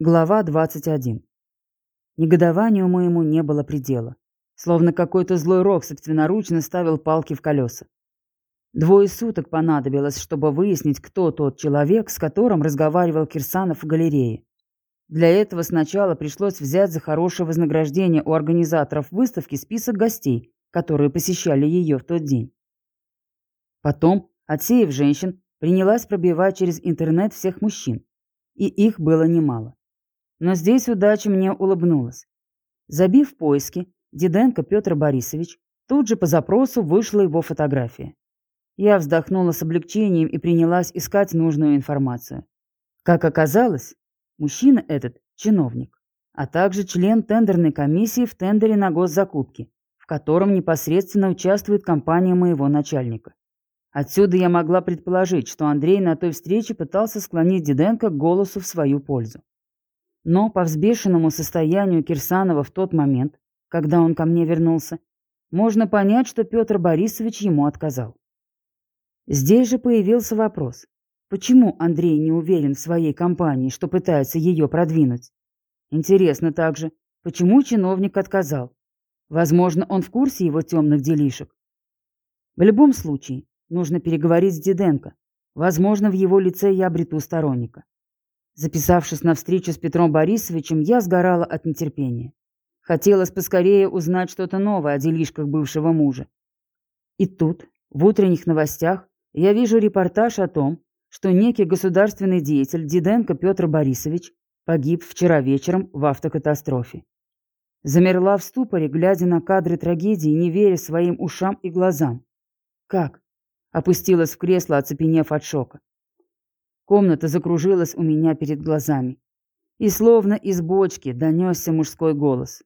Глава 21. Негодованию моему не было предела. Словно какой-то злой рок собственноручно ставил палки в колеса. Двое суток понадобилось, чтобы выяснить, кто тот человек, с которым разговаривал Кирсанов в галерее. Для этого сначала пришлось взять за хорошее вознаграждение у организаторов выставки список гостей, которые посещали ее в тот день. Потом, отсеяв женщин, принялась пробивать через интернет всех мужчин. И их было немало. Но здесь удача мне улыбнулась. Забив поиски, Диденко Петр Борисович, тут же по запросу вышла его фотография. Я вздохнула с облегчением и принялась искать нужную информацию. Как оказалось, мужчина этот – чиновник, а также член тендерной комиссии в тендере на госзакупки, в котором непосредственно участвует компания моего начальника. Отсюда я могла предположить, что Андрей на той встрече пытался склонить Диденко к голосу в свою пользу. Но по взбешенному состоянию Кирсанова в тот момент, когда он ко мне вернулся, можно понять, что Петр Борисович ему отказал. Здесь же появился вопрос, почему Андрей не уверен в своей компании, что пытается ее продвинуть? Интересно также, почему чиновник отказал? Возможно, он в курсе его темных делишек. В любом случае, нужно переговорить с Диденко. Возможно, в его лице я обрету сторонника. Записавшись на встречу с Петром Борисовичем, я сгорала от нетерпения. Хотелось поскорее узнать что-то новое о делишках бывшего мужа. И тут, в утренних новостях, я вижу репортаж о том, что некий государственный деятель Диденко Петр Борисович погиб вчера вечером в автокатастрофе. Замерла в ступоре, глядя на кадры трагедии, не веря своим ушам и глазам. Как? Опустилась в кресло, оцепенев от шока. Комната закружилась у меня перед глазами. И словно из бочки донесся мужской голос.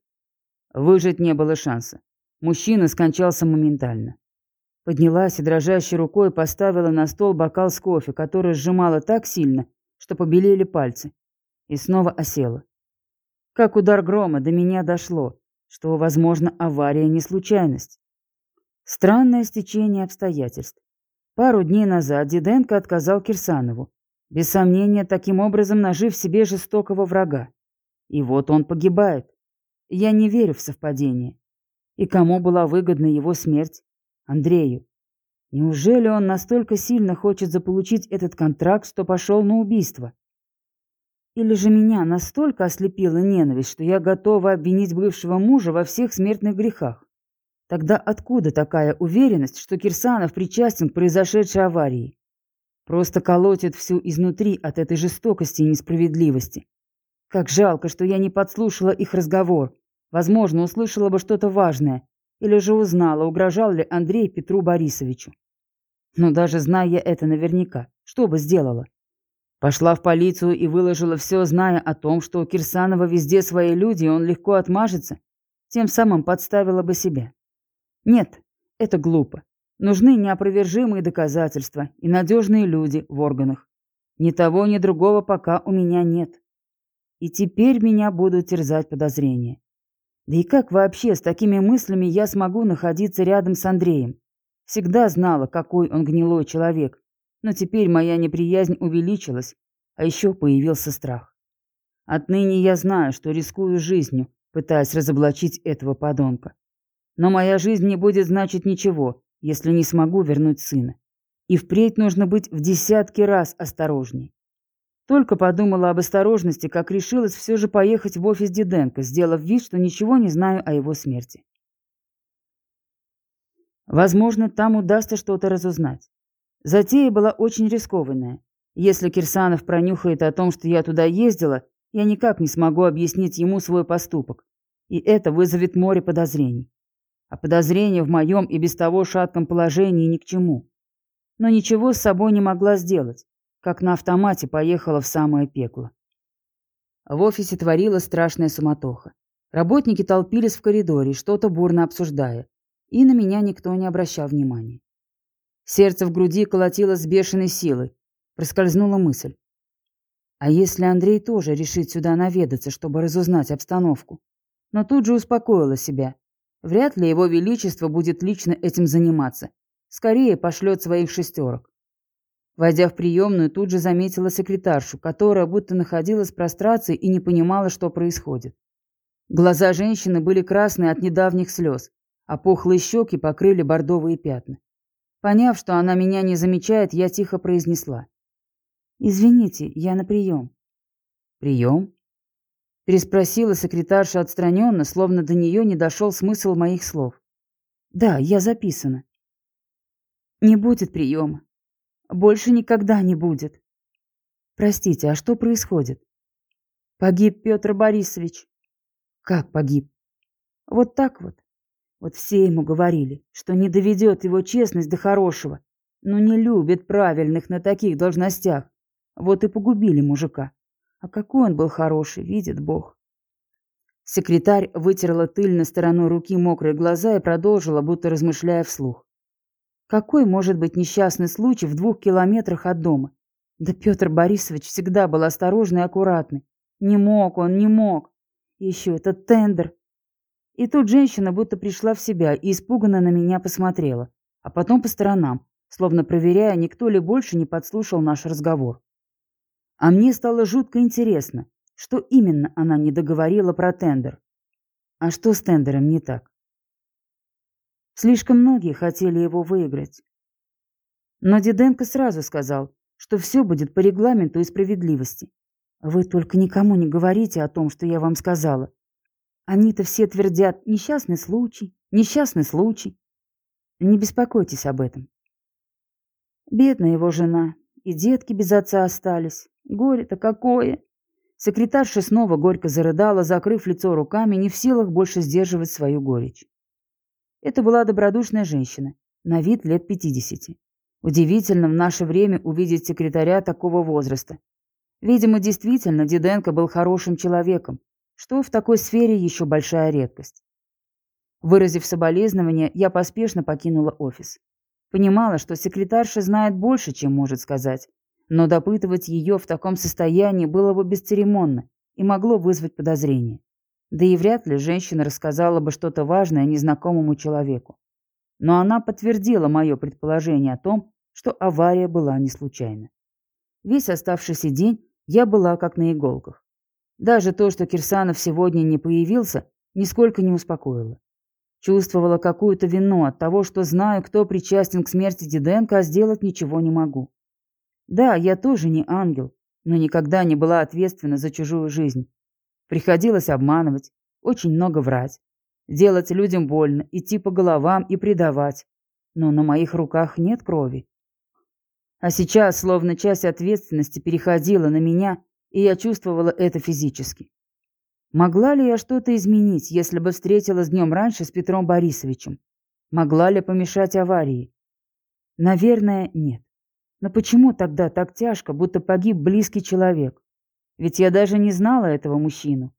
Выжить не было шанса. Мужчина скончался моментально. Поднялась и дрожащей рукой поставила на стол бокал с кофе, который сжимала так сильно, что побелели пальцы. И снова осела. Как удар грома до меня дошло, что, возможно, авария не случайность. Странное стечение обстоятельств. Пару дней назад Диденко отказал Кирсанову, без сомнения, таким образом нажив себе жестокого врага. И вот он погибает. Я не верю в совпадение. И кому была выгодна его смерть? Андрею. Неужели он настолько сильно хочет заполучить этот контракт, что пошел на убийство? Или же меня настолько ослепила ненависть, что я готова обвинить бывшего мужа во всех смертных грехах? Тогда откуда такая уверенность, что Кирсанов причастен к произошедшей аварии? Просто колотит всю изнутри от этой жестокости и несправедливости. Как жалко, что я не подслушала их разговор. Возможно, услышала бы что-то важное. Или же узнала, угрожал ли Андрей Петру Борисовичу. Но даже зная это наверняка, что бы сделала? Пошла в полицию и выложила все, зная о том, что у Кирсанова везде свои люди, и он легко отмажется. Тем самым подставила бы себя. Нет, это глупо. Нужны неопровержимые доказательства и надежные люди в органах. Ни того, ни другого пока у меня нет. И теперь меня будут терзать подозрения. Да и как вообще с такими мыслями я смогу находиться рядом с Андреем? Всегда знала, какой он гнилой человек, но теперь моя неприязнь увеличилась, а еще появился страх. Отныне я знаю, что рискую жизнью, пытаясь разоблачить этого подонка. Но моя жизнь не будет значить ничего, если не смогу вернуть сына. И впредь нужно быть в десятки раз осторожней. Только подумала об осторожности, как решилась все же поехать в офис Диденко, сделав вид, что ничего не знаю о его смерти. Возможно, там удастся что-то разузнать. Затея была очень рискованная. Если Кирсанов пронюхает о том, что я туда ездила, я никак не смогу объяснить ему свой поступок. И это вызовет море подозрений а подозрение в моем и без того шатком положении ни к чему. Но ничего с собой не могла сделать, как на автомате поехала в самое пекло. В офисе творила страшная суматоха. Работники толпились в коридоре, что-то бурно обсуждая, и на меня никто не обращал внимания. Сердце в груди колотилось с бешеной силой. Проскользнула мысль. А если Андрей тоже решит сюда наведаться, чтобы разузнать обстановку? Но тут же успокоила себя. Вряд ли его величество будет лично этим заниматься. Скорее пошлет своих шестерок. Войдя в приемную, тут же заметила секретаршу, которая будто находилась в прострации и не понимала, что происходит. Глаза женщины были красные от недавних слез, а пухлые щеки покрыли бордовые пятна. Поняв, что она меня не замечает, я тихо произнесла. «Извините, я на прием». «Прием?» Переспросила секретарша отстраненно, словно до нее не дошел смысл моих слов. «Да, я записана». «Не будет приема. Больше никогда не будет». «Простите, а что происходит?» «Погиб Петр Борисович». «Как погиб?» «Вот так вот. Вот все ему говорили, что не доведет его честность до хорошего, но не любит правильных на таких должностях. Вот и погубили мужика. А какой он был хороший, видит Бог. Секретарь вытерла тыльной стороной руки мокрые глаза и продолжила, будто размышляя вслух. Какой может быть несчастный случай в двух километрах от дома? Да Петр Борисович всегда был осторожный и аккуратный. Не мог он, не мог. Еще этот тендер. И тут женщина будто пришла в себя и испуганно на меня посмотрела, а потом по сторонам, словно проверяя, никто ли больше не подслушал наш разговор. А мне стало жутко интересно, что именно она не договорила про тендер. А что с тендером не так? Слишком многие хотели его выиграть. Но Диденко сразу сказал, что все будет по регламенту и справедливости. Вы только никому не говорите о том, что я вам сказала. Они-то все твердят «несчастный случай, несчастный случай». Не беспокойтесь об этом. Бедная его жена, и детки без отца остались. Горе-то какое! Секретарша снова горько зарыдала, закрыв лицо руками, не в силах больше сдерживать свою горечь. Это была добродушная женщина, на вид лет пятидесяти. Удивительно в наше время увидеть секретаря такого возраста. Видимо, действительно, Диденко был хорошим человеком, что в такой сфере еще большая редкость. Выразив соболезнование, я поспешно покинула офис. Понимала, что секретарша знает больше, чем может сказать, но допытывать ее в таком состоянии было бы бесцеремонно и могло вызвать подозрение. Да и вряд ли женщина рассказала бы что-то важное незнакомому человеку. Но она подтвердила мое предположение о том, что авария была не случайна. Весь оставшийся день я была как на иголках. Даже то, что Кирсанов сегодня не появился, нисколько не успокоило. Чувствовала какую-то вину от того, что знаю, кто причастен к смерти Диденко, а сделать ничего не могу. Да, я тоже не ангел, но никогда не была ответственна за чужую жизнь. Приходилось обманывать, очень много врать, делать людям больно, идти по головам и предавать. Но на моих руках нет крови. А сейчас словно часть ответственности переходила на меня, и я чувствовала это физически. Могла ли я что-то изменить, если бы встретилась днем раньше с Петром Борисовичем? Могла ли помешать аварии? Наверное, нет. Но почему тогда так тяжко, будто погиб близкий человек? Ведь я даже не знала этого мужчину.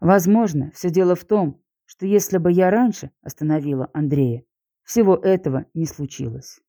Возможно, все дело в том, что если бы я раньше остановила Андрея, всего этого не случилось.